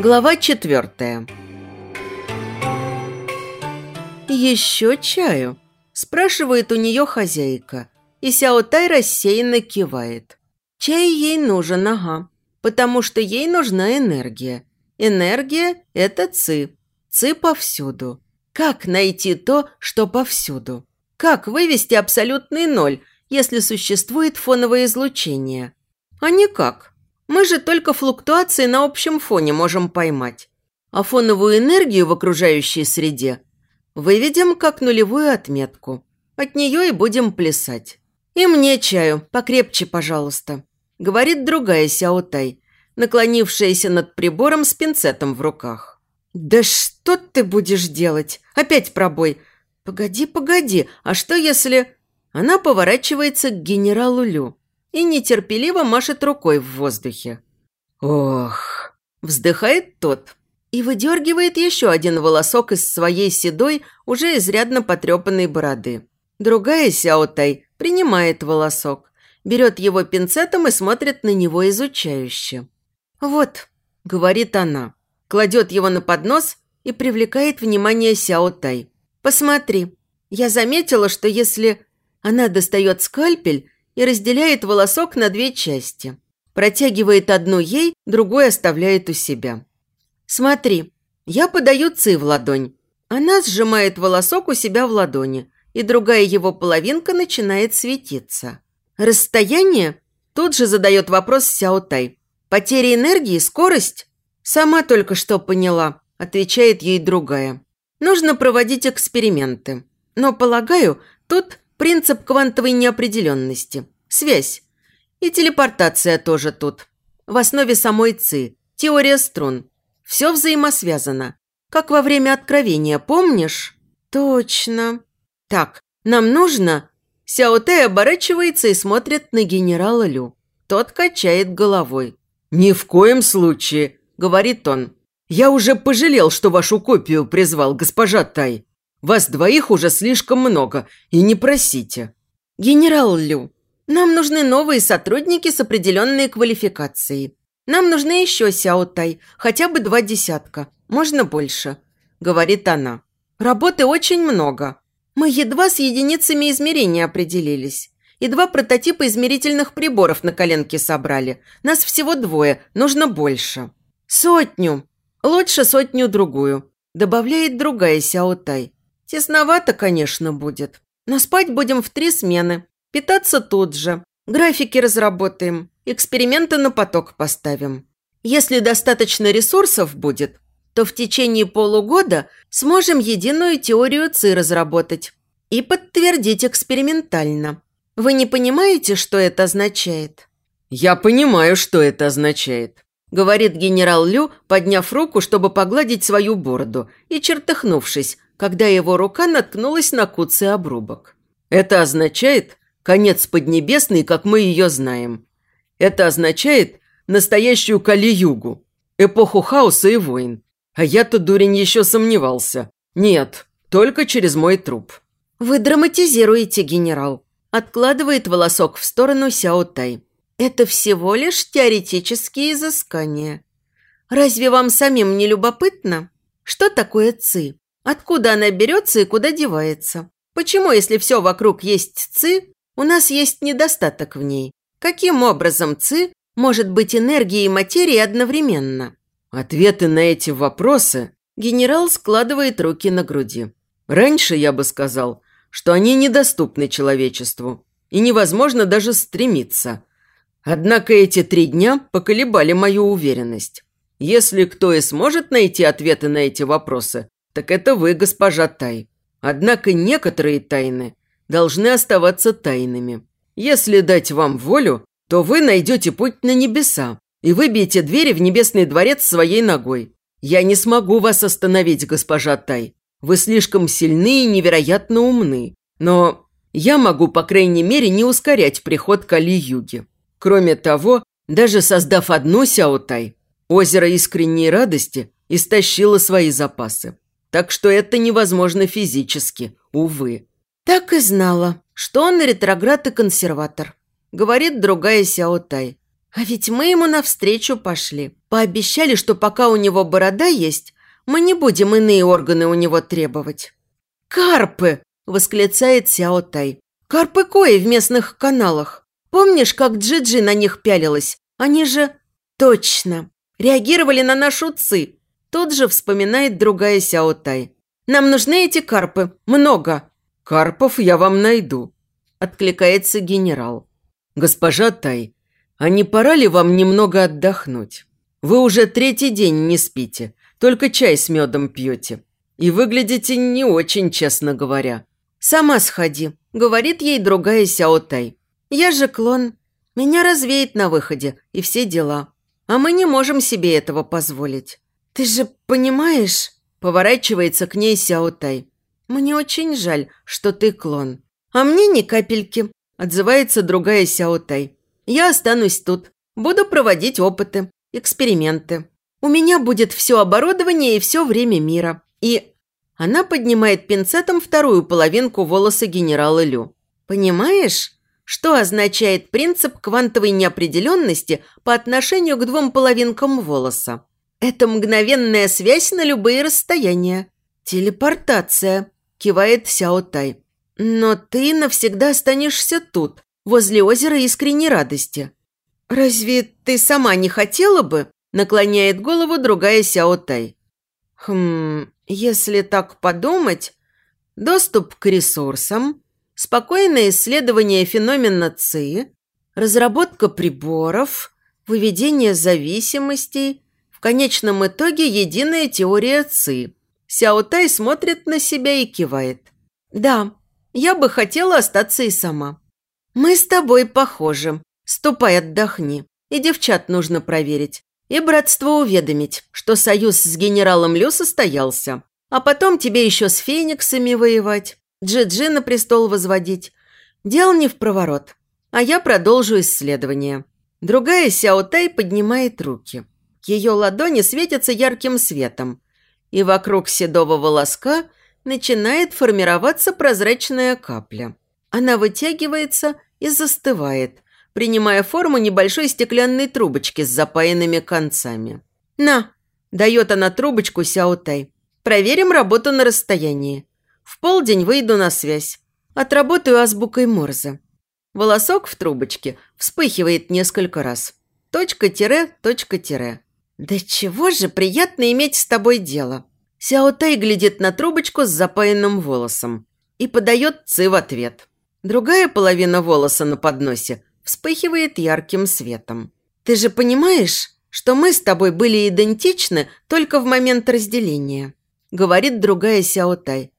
Глава четвертая. «Еще чаю?» – спрашивает у нее хозяйка, и Сяо Тай рассеянно кивает. Чай ей нужен, ага, потому что ей нужна энергия. Энергия – это ци. Ци повсюду. Как найти то, что повсюду? Как вывести абсолютный ноль, если существует фоновое излучение? А никак. Мы же только флуктуации на общем фоне можем поймать. А фоновую энергию в окружающей среде выведем как нулевую отметку. От нее и будем плясать. И мне чаю, покрепче, пожалуйста. Говорит другая Сяотай, наклонившаяся над прибором с пинцетом в руках. «Да что ты будешь делать? Опять пробой. Погоди, погоди, а что если...» Она поворачивается к генералу Лю и нетерпеливо машет рукой в воздухе. «Ох!» – вздыхает тот и выдергивает еще один волосок из своей седой, уже изрядно потрепанной бороды. Другая Сяотай принимает волосок, берет его пинцетом и смотрит на него изучающе. «Вот», – говорит она, кладет его на поднос и привлекает внимание Сяотай. «Посмотри, я заметила, что если...» Она достает скальпель и разделяет волосок на две части. Протягивает одну ей, другую оставляет у себя. «Смотри, я подаю ци в ладонь. Она сжимает волосок у себя в ладони, и другая его половинка начинает светиться. Расстояние? Тут же задает вопрос Сяо Тай. Потеря энергии, скорость? Сама только что поняла, отвечает ей другая. Нужно проводить эксперименты. Но, полагаю, тут Принцип квантовой неопределенности. Связь. И телепортация тоже тут. В основе самой ЦИ. Теория струн. Все взаимосвязано. Как во время откровения, помнишь? Точно. Так, нам нужно... Сяо Тэй оборачивается и смотрит на генерала Лю. Тот качает головой. «Ни в коем случае», – говорит он. «Я уже пожалел, что вашу копию призвал, госпожа Тай. Вас двоих уже слишком много, и не просите». «Генерал Лю, нам нужны новые сотрудники с определенной квалификацией. Нам нужны еще Сяо Тай, хотя бы два десятка, можно больше», – говорит она. «Работы очень много. Мы едва с единицами измерения определились. И два прототипа измерительных приборов на коленке собрали. Нас всего двое, нужно больше». «Сотню. Лучше сотню-другую», – добавляет другая Сяо Тай. Тесновато, конечно, будет. Но спать будем в три смены. Питаться тут же. Графики разработаем. Эксперименты на поток поставим. Если достаточно ресурсов будет, то в течение полугода сможем единую теорию ЦИ разработать и подтвердить экспериментально. Вы не понимаете, что это означает? «Я понимаю, что это означает», – говорит генерал Лю, подняв руку, чтобы погладить свою бороду, и чертыхнувшись, когда его рука наткнулась на куцый обрубок. Это означает конец Поднебесной, как мы ее знаем. Это означает настоящую Кали-Югу, эпоху хаоса и войн. А я-то, дурень, еще сомневался. Нет, только через мой труп. Вы драматизируете, генерал. Откладывает волосок в сторону Сяо Тай. Это всего лишь теоретические изыскания. Разве вам самим не любопытно? Что такое ци? Откуда она берется и куда девается? Почему, если все вокруг есть ЦИ, у нас есть недостаток в ней? Каким образом ЦИ может быть энергией и материей одновременно? Ответы на эти вопросы генерал складывает руки на груди. Раньше я бы сказал, что они недоступны человечеству и невозможно даже стремиться. Однако эти три дня поколебали мою уверенность. Если кто и сможет найти ответы на эти вопросы, так это вы, госпожа Тай. Однако некоторые тайны должны оставаться тайнами. Если дать вам волю, то вы найдете путь на небеса и выбьете двери в небесный дворец своей ногой. Я не смогу вас остановить, госпожа Тай. Вы слишком сильны и невероятно умны. Но я могу, по крайней мере, не ускорять приход Кали-Юги. Кроме того, даже создав одну Сяотай, озеро искренней радости истощило свои запасы. Так что это невозможно физически, увы. Так и знала, что он ретроград и консерватор. Говорит другая Сяо Тай. А ведь мы ему навстречу пошли. Пообещали, что пока у него борода есть, мы не будем иные органы у него требовать. «Карпы!» – восклицает Сяо Тай. «Карпы кои в местных каналах. Помнишь, как Джиджи на них пялилась? Они же...» «Точно! Реагировали на нашу ци!» Тут же вспоминает другая Сяо Тай. «Нам нужны эти карпы. Много!» «Карпов я вам найду», – откликается генерал. «Госпожа Тай, а не пора ли вам немного отдохнуть? Вы уже третий день не спите, только чай с медом пьете. И выглядите не очень, честно говоря». «Сама сходи», – говорит ей другая Сяо Тай. «Я же клон. Меня развеет на выходе и все дела. А мы не можем себе этого позволить. Ты же понимаешь?» – поворачивается к ней Сяо Тай. «Мне очень жаль, что ты клон». «А мне ни капельки», – отзывается другая Сяотай. «Я останусь тут. Буду проводить опыты, эксперименты. У меня будет все оборудование и все время мира. И...» Она поднимает пинцетом вторую половинку волоса генерала Лю. «Понимаешь, что означает принцип квантовой неопределенности по отношению к двум половинкам волоса? Это мгновенная связь на любые расстояния. Телепортация кивает Сяо Тай. «Но ты навсегда останешься тут, возле озера искренней радости». «Разве ты сама не хотела бы?» наклоняет голову другая Сяо Тай. «Хм, если так подумать, доступ к ресурсам, спокойное исследование феномена ЦИ, разработка приборов, выведение зависимостей, в конечном итоге единая теория ЦИ – Сяо Тай смотрит на себя и кивает. «Да, я бы хотела остаться и сама». «Мы с тобой похожи. Ступай, отдохни. И девчат нужно проверить. И братство уведомить, что союз с генералом Лю состоялся. А потом тебе еще с фениксами воевать, Джи-Джи на престол возводить. Дел не в проворот. А я продолжу исследование». Другая Сяо Тай поднимает руки. Ее ладони светятся ярким светом – и вокруг седого волоска начинает формироваться прозрачная капля. Она вытягивается и застывает, принимая форму небольшой стеклянной трубочки с запаянными концами. «На!» – дает она трубочку Сяотай. «Проверим работу на расстоянии. В полдень выйду на связь. Отработаю азбукой Морзе». Волосок в трубочке вспыхивает несколько раз. Точка-тире, точка-тире. «Да чего же приятно иметь с тобой дело!» Сяо Тай глядит на трубочку с запаянным волосом и подает Ци в ответ. Другая половина волоса на подносе вспыхивает ярким светом. «Ты же понимаешь, что мы с тобой были идентичны только в момент разделения?» говорит другая Сяо Тай.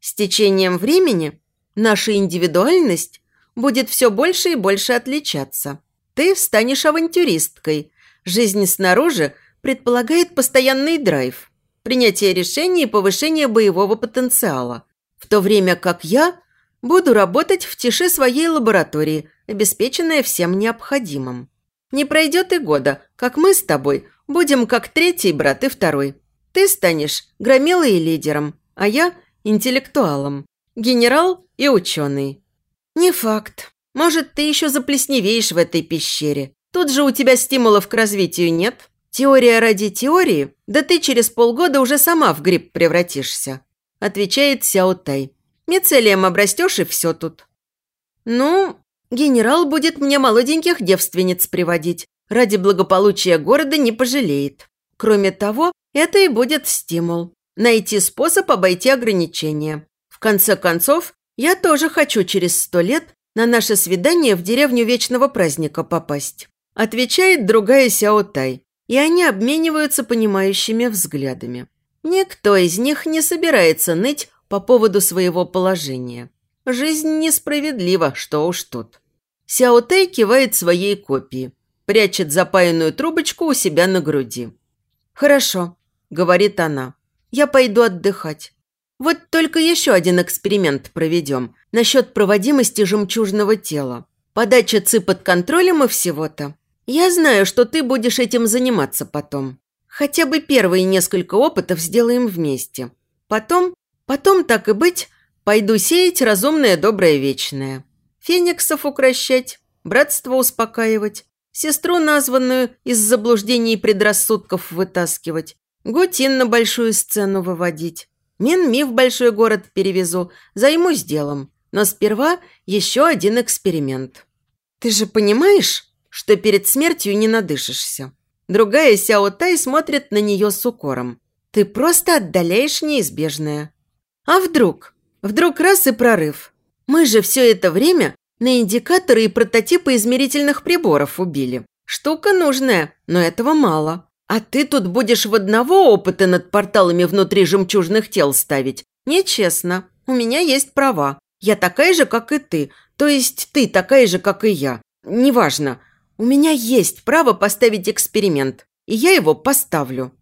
«С течением времени наша индивидуальность будет все больше и больше отличаться. Ты станешь авантюристкой. Жизнь снаружи – предполагает постоянный драйв, принятие решений и повышение боевого потенциала, в то время как я буду работать в тиши своей лаборатории, обеспеченная всем необходимым. Не пройдет и года, как мы с тобой будем как третий брат и второй. Ты станешь громилой и лидером, а я – интеллектуалом, генерал и ученый. Не факт. Может, ты еще заплесневеешь в этой пещере. Тут же у тебя стимулов к развитию нет. «Теория ради теории? Да ты через полгода уже сама в гриб превратишься», – отвечает Сяо Тай. «Мицелием обрастешь и все тут». «Ну, генерал будет мне молоденьких девственниц приводить. Ради благополучия города не пожалеет. Кроме того, это и будет стимул. Найти способ обойти ограничения. В конце концов, я тоже хочу через сто лет на наше свидание в деревню Вечного Праздника попасть», отвечает другая Сяо Тай и они обмениваются понимающими взглядами. Никто из них не собирается ныть по поводу своего положения. Жизнь несправедлива, что уж тут. Сяо Тэй кивает своей копии, прячет запаянную трубочку у себя на груди. «Хорошо», – говорит она, – «я пойду отдыхать. Вот только еще один эксперимент проведем насчет проводимости жемчужного тела. Подача ЦИ под контролем и всего-то. Я знаю, что ты будешь этим заниматься потом. Хотя бы первые несколько опытов сделаем вместе. Потом, потом, так и быть, пойду сеять разумное, доброе, вечное. Фениксов укращать, братство успокаивать, сестру названную из заблуждений и предрассудков вытаскивать, Гутин на большую сцену выводить. Минми в большой город перевезу, займусь делом. Но сперва еще один эксперимент. Ты же понимаешь, что перед смертью не надышишься? Другая Сяо Тай смотрит на нее с укором. Ты просто отдаляешь неизбежное. А вдруг? Вдруг раз и прорыв. Мы же все это время на индикаторы и прототипы измерительных приборов убили. Штука нужная, но этого мало. А ты тут будешь в одного опыта над порталами внутри жемчужных тел ставить? Нечестно. У меня есть права. Я такая же, как и ты. То есть ты такая же, как и я. Неважно. У меня есть право поставить эксперимент. И я его поставлю.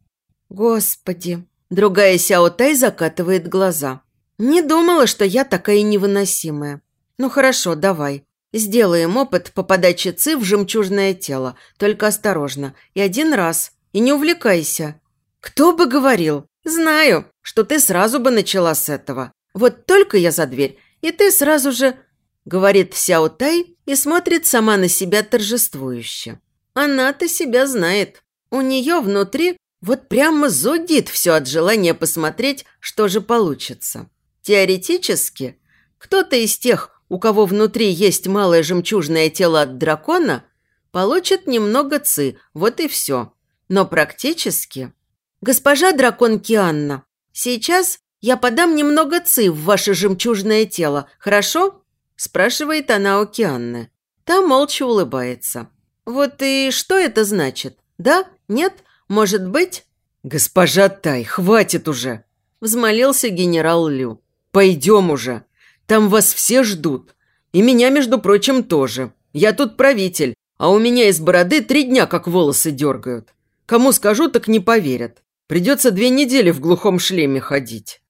Господи. Другая Сяо Тай закатывает глаза. Не думала, что я такая невыносимая. Ну хорошо, давай. Сделаем опыт по подаче ЦИ в жемчужное тело. Только осторожно. И один раз. И не увлекайся. Кто бы говорил? Знаю, что ты сразу бы начала с этого. Вот только я за дверь, и ты сразу же...» Говорит Сяо Тай и смотрит сама на себя торжествующе. Она-то себя знает. У нее внутри вот прямо зудит все от желания посмотреть, что же получится. Теоретически, кто-то из тех, у кого внутри есть малое жемчужное тело от дракона, получит немного ци, вот и все. Но практически... Госпожа дракон Кианна, сейчас я подам немного ци в ваше жемчужное тело, хорошо?» Спрашивает она у Кианны. Та молча улыбается. «Вот и что это значит? Да? Нет? Может быть?» «Госпожа Тай, хватит уже!» взмолился генерал Лю. «Пойдем уже. Там вас все ждут. И меня, между прочим, тоже. Я тут правитель, а у меня из бороды три дня как волосы дергают. Кому скажу, так не поверят. Придется две недели в глухом шлеме ходить».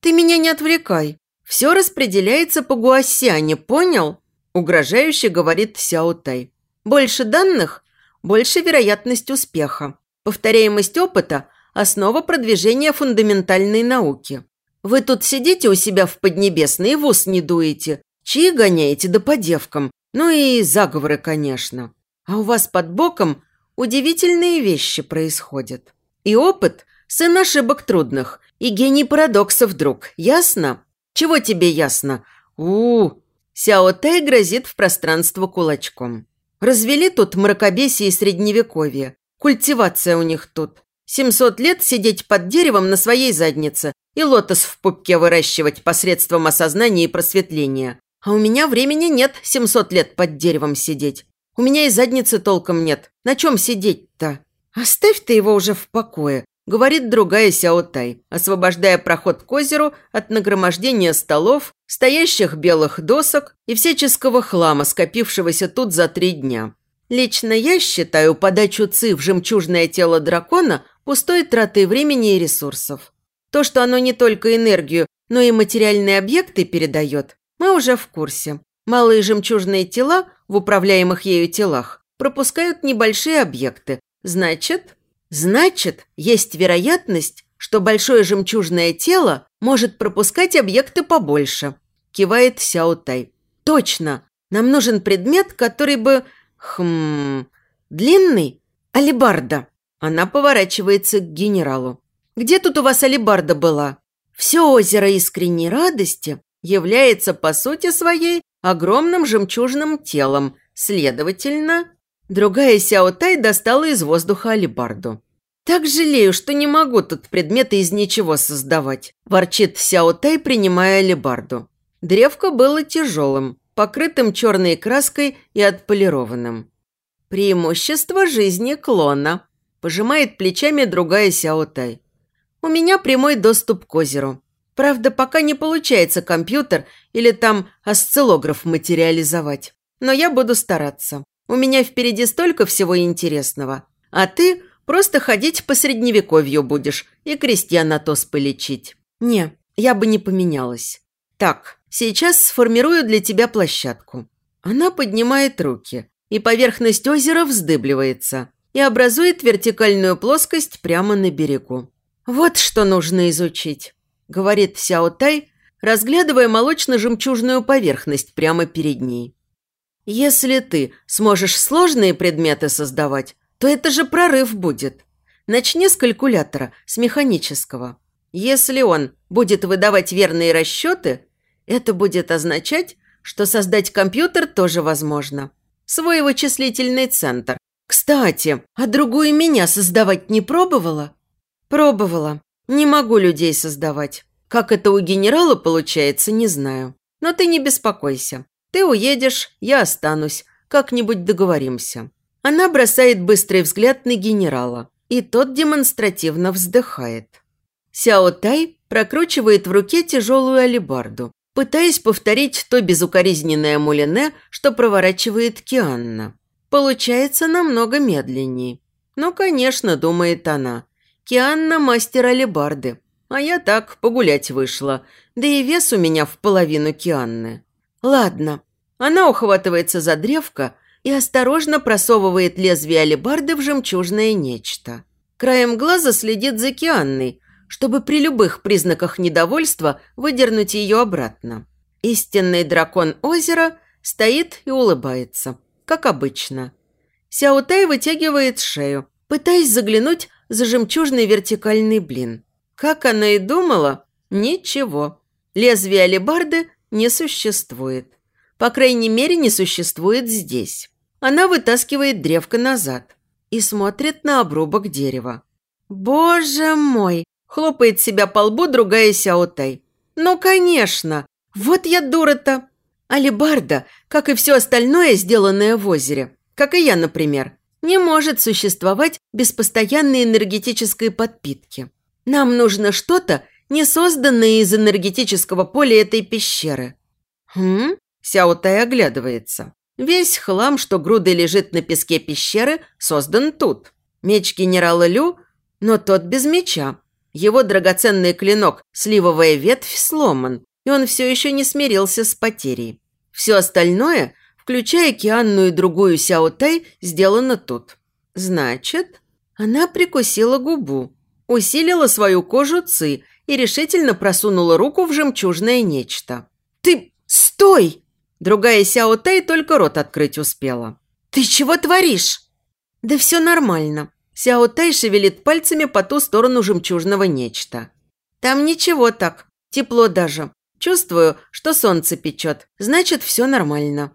«Ты меня не отвлекай. Все распределяется по гуасяне, понял?» Угрожающе говорит Сяо Тай. «Больше данных – больше вероятность успеха. Повторяемость опыта – основа продвижения фундаментальной науки. Вы тут сидите у себя в Поднебесной и в ус не дуете, чьи гоняете да по девкам, ну и заговоры, конечно. А у вас под боком удивительные вещи происходят. И опыт – сын ошибок трудных, и гений парадоксов, друг. Ясно? Чего тебе ясно? у, -у. Сяо Тай грозит в пространство кулачком. Развели тут мракобесие и средневековье. Культивация у них тут. 700 лет сидеть под деревом на своей заднице и лотос в пупке выращивать посредством осознания и просветления. А у меня времени нет 700 лет под деревом сидеть. У меня и задницы толком нет. На чем сидеть-то? Оставь ты его уже в покое, говорит другая Сяотай, освобождая проход к озеру от нагромождения столов, стоящих белых досок и всяческого хлама, скопившегося тут за три дня. Лично я считаю подачу ЦИ в жемчужное тело дракона пустой тратой времени и ресурсов. То, что оно не только энергию, но и материальные объекты передает, мы уже в курсе. Малые жемчужные тела в управляемых ею телах пропускают небольшие объекты. Значит, значит, есть вероятность, что большое жемчужное тело может пропускать объекты побольше. Кивает Сяо Тай. Точно. Нам нужен предмет, который бы Хм... Длинный? Алибарда. Она поворачивается к генералу. Где тут у вас алибарда была? Все озеро искренней радости является по сути своей огромным жемчужным телом. Следовательно, другая Сяо Тай достала из воздуха алибарду. «Так жалею, что не могу тут предметы из ничего создавать», – ворчит Сяо Тай, принимая алибарду. Древко было тяжелым, покрытым черной краской и отполированным. «Преимущество жизни клона», – пожимает плечами другая Сяотай. «У меня прямой доступ к озеру. Правда, пока не получается компьютер или там осциллограф материализовать. Но я буду стараться. У меня впереди столько всего интересного. А ты просто ходить по средневековью будешь и крестьян Атос полечить. Не, я бы не поменялась. Так, Сейчас сформирую для тебя площадку». Она поднимает руки, и поверхность озера вздыбливается и образует вертикальную плоскость прямо на берегу. «Вот что нужно изучить», – говорит Сяо Тай, разглядывая молочно-жемчужную поверхность прямо перед ней. Если ты сможешь сложные предметы создавать, то это же прорыв будет. Начни с калькулятора, с механического. Если он будет выдавать верные расчеты, это будет означать, что создать компьютер тоже возможно. Свой вычислительный центр. Кстати, а другую меня создавать не пробовала? Пробовала. Не могу людей создавать. Как это у генерала получается, не знаю. Но ты не беспокойся. Ты уедешь, я останусь. Как-нибудь договоримся. Она бросает быстрый взгляд на генерала, и тот демонстративно вздыхает. Сяо Тай прокручивает в руке тяжелую алебарду, пытаясь повторить то безукоризненное мулине, что проворачивает Кианна. Получается намного медленнее. Ну, конечно, думает она. Кианна – мастер алебарды, а я так погулять вышла, да и вес у меня в половину Кианны. Ладно. Она ухватывается за древко и осторожно просовывает лезвие алебарды в жемчужное нечто. Краем глаза следит за Кианной, чтобы при любых признаках недовольства выдернуть ее обратно. Истинный дракон озера стоит и улыбается, как обычно. Сяутай вытягивает шею, пытаясь заглянуть за жемчужный вертикальный блин. Как она и думала, ничего. Лезвия алебарды не существует. По крайней мере, не существует здесь. Она вытаскивает древко назад и смотрит на обрубок дерева. «Боже мой!» – хлопает себя по лбу другая Сяотай. «Ну, конечно! Вот я дура-то!» Алибарда, как и все остальное, сделанное в озере, как и я, например, не может существовать без постоянной энергетической подпитки. Нам нужно что-то, не созданное из энергетического поля этой пещеры. Хм? Сяотай оглядывается. Весь хлам, что грудой лежит на песке пещеры, создан тут. Меч генерала Лю, но тот без меча. Его драгоценный клинок, сливовая ветвь, сломан, и он все еще не смирился с потерей. Все остальное, включая Кианну и другую Сяо Тай, сделано тут. Значит, она прикусила губу, усилила свою кожу Ци и решительно просунула руку в жемчужное нечто. «Ты... стой!» Другая Сяо Тай только рот открыть успела. «Ты чего творишь?» «Да все нормально». Сяо Тай шевелит пальцами по ту сторону жемчужного нечто. «Там ничего так. Тепло даже. Чувствую, что солнце печет. Значит, все нормально».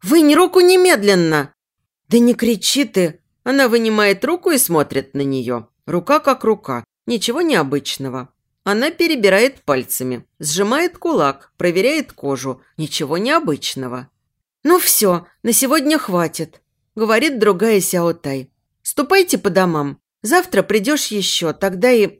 «Вынь руку немедленно!» «Да не кричи ты!» Она вынимает руку и смотрит на нее. Рука как рука. Ничего необычного. Она перебирает пальцами, сжимает кулак, проверяет кожу. Ничего необычного. «Ну все, на сегодня хватит», – говорит другая Сяотай. «Ступайте по домам. Завтра придешь еще, тогда и...»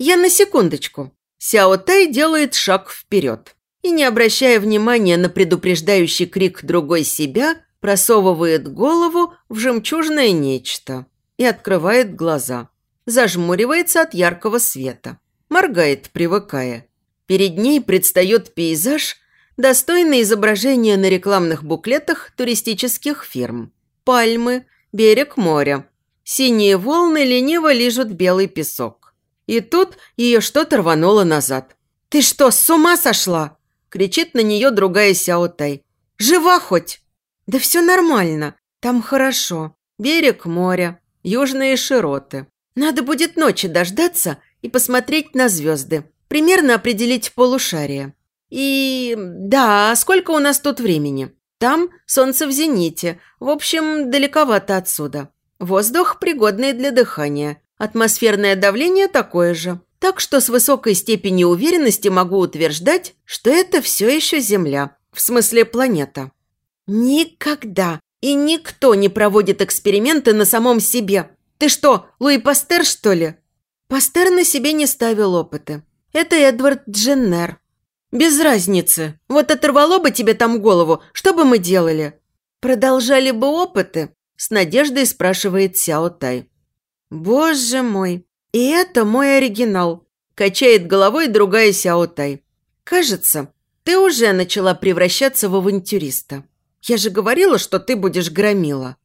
«Я на секундочку». Сяотай делает шаг вперед и, не обращая внимания на предупреждающий крик другой себя, просовывает голову в жемчужное нечто и открывает глаза. Зажмуривается от яркого света моргает, привыкая. Перед ней предстает пейзаж, достойный изображения на рекламных буклетах туристических фирм. Пальмы, берег моря. Синие волны лениво лижут белый песок. И тут ее что-то рвануло назад. «Ты что, с ума сошла?» – кричит на нее другая Сяотай. «Жива хоть?» «Да все нормально. Там хорошо. Берег моря, южные широты. Надо будет ночи дождаться и посмотреть на звезды. Примерно определить полушарие. И да, сколько у нас тут времени? Там солнце в зените. В общем, далековато отсюда. Воздух пригодный для дыхания. Атмосферное давление такое же. Так что с высокой степенью уверенности могу утверждать, что это все еще Земля. В смысле планета. Никогда и никто не проводит эксперименты на самом себе. Ты что, Луи Пастер, что ли? Пастер на себе не ставил опыты. Это Эдвард Дженнер. Без разницы. Вот оторвало бы тебе там голову, что бы мы делали? Продолжали бы опыты? С надеждой спрашивает Сяо Тай. Боже мой, и это мой оригинал. Качает головой другая Сяо Тай. Кажется, ты уже начала превращаться в авантюриста. Я же говорила, что ты будешь громила.